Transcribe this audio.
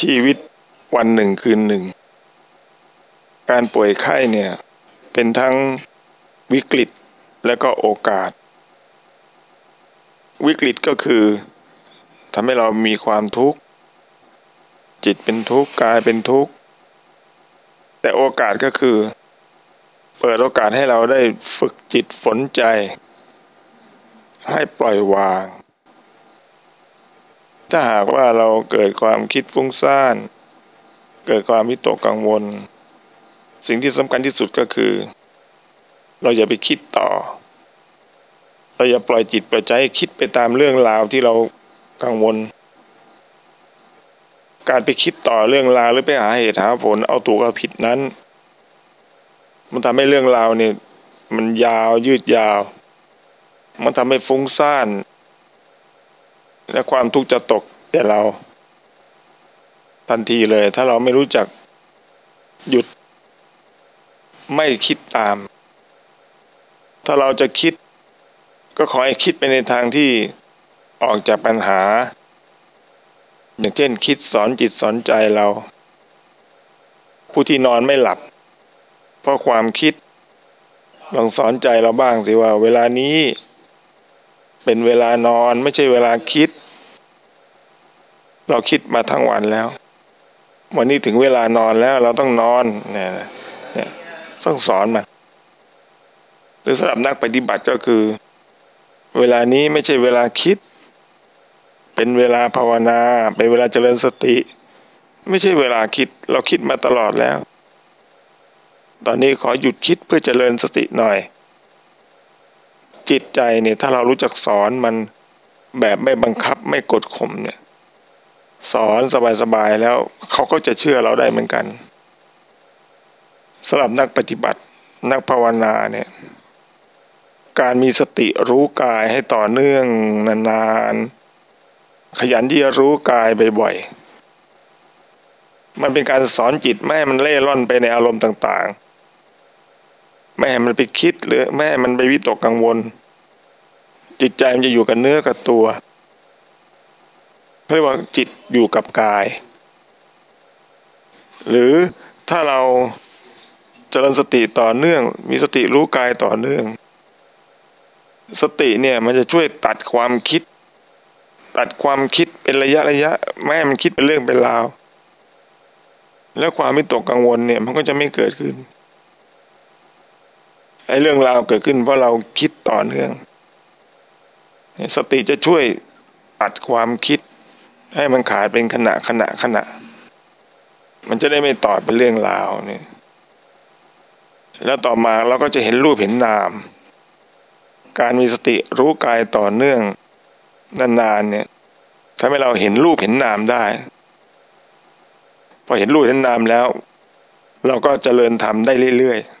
ชีวิตวันหนึ่งคืนหนึ่ง การป่วยไข้เนี่ย เป็นทั้งวิกฤตและก็โอกาส วิกฤตก็คือทำให้เรามีความทุกข์ จิตเป็นทุกข์กายเป็นทุกข์ แต่โอกาสก็คือ เปิดโอกาสให้เราได้ฝึกจิตฝนใจ ให้ปล่อยวาง ถ้าหากว่าเราเกิดความคิดฟุ้งซ่าน เกิดความวิตกกังวล สิ่งที่สำคัญที่สุดก็คือ เราอย่าไปคิดต่อ เราอย่าปล่อยจิตปล่อยใจให้คิดไปตามเรื่องราวที่เรากังวล การไปคิดต่อเรื่องราวหรือไปหาเหตุหาผลเอาถูกเอาผิดนั้น มันทำให้เรื่องราวเนี่ยมันยาวยืดยาว มันทำให้ฟุ้งซ่าน และความทุกข์จะตกแก่เราทันทีเลย ถ้าเราไม่รู้จักหยุด ไม่คิดตาม ถ้าเราจะคิด ก็ขอให้คิดไปในทางที่ออกจากปัญหา อย่างเช่นคิดสอนจิตสอนใจเรา ผู้ที่นอนไม่หลับ เพราะความคิดลองสอนใจเราบ้างสิว่า เวลานี้ เป็นเวลานอนไม่ใช่เวลาคิด เราคิดมาทั้งวันแล้ว วันนี้ถึงเวลานอนแล้วเราต้องนอนเนี่ยเนี่ยต้องสอนมันหรือสำหรับนักปฏิบัติก็คือ เวลานี้ไม่ใช่เวลาคิด เป็นเวลาภาวนา เป็นเวลาเจริญสติ ไม่ใช่เวลาคิด เราคิดมาตลอดแล้ว ตอนนี้ขอหยุดคิดเพื่อเจริญสติหน่อย จิตใจเนี่ยถ้าเรารู้จักสอนมันแบบไม่บังคับไม่กดข่มเนี่ย สอนสบายๆแล้วเขาก็จะเชื่อเราได้เหมือนกันสำหรับนักปฏิบัตินักภาวนาเนี่ย การมีสติรู้กายให้ต่อเนื่องนานๆ ขยันที่จะรู้กายบ่อยๆ มันเป็นการสอนจิตไม่ให้มันเล่ร่อนไปในอารมณ์ต่างๆ ไม่ให้มันไปคิดหรือไม่ให้มันไปวิตกกังวล จิตใจมันจะอยู่กับเนื้อกับตัวเรียกว่าจิตอยู่กับกาย หรือถ้าเราเจริญสติต่อเนื่อง มีสติรู้กายต่อเนื่อง สติเนี่ยมันจะช่วยตัดความคิด ตัดความคิดเป็นระยะระยะไม่ให้มันคิดเป็นเรื่องเป็นราว แล้วความไม่ตกกังวลเนี่ยมันก็จะไม่เกิดขึ้นไอ้เรื่องราวเกิดขึ้นเพราะเราคิดต่อเนื่อง สติจะช่วยตัดความคิด ให้มันขาดเป็นขณะขณะขณะ มันจะได้ไม่ต่อเป็นเรื่องราวเนี่ยแล้วต่อมาเราก็จะเห็นรูปเห็นนาม การมีสติรู้กายต่อเนื่องนานๆเนี่ยทำให้เราเห็นรูปเห็นนามได้ พอเห็นรูปเห็นนามแล้ว เราก็เจริญธรรมได้เรื่อยๆ